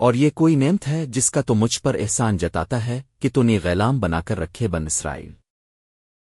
اور یہ کوئی نعمت ہے جس کا تو مجھ پر احسان جتاتا ہے کہ تو نے غلام بنا کر رکھے بن اسرائیل۔